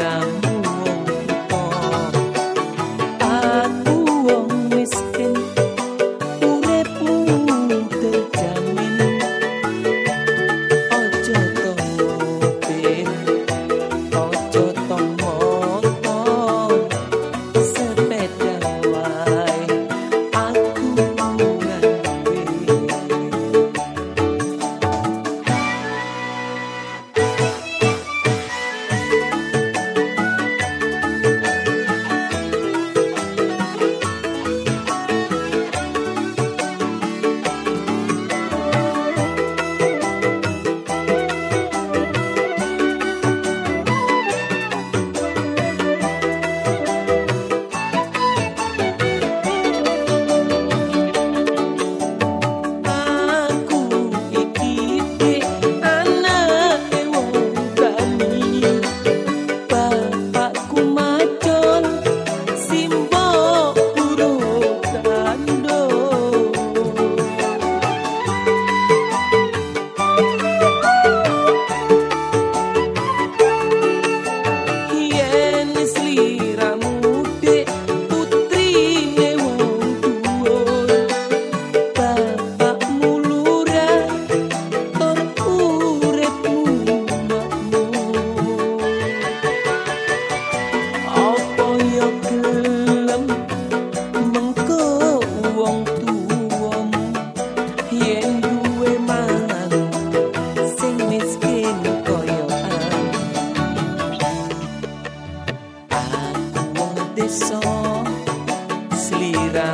Instagram.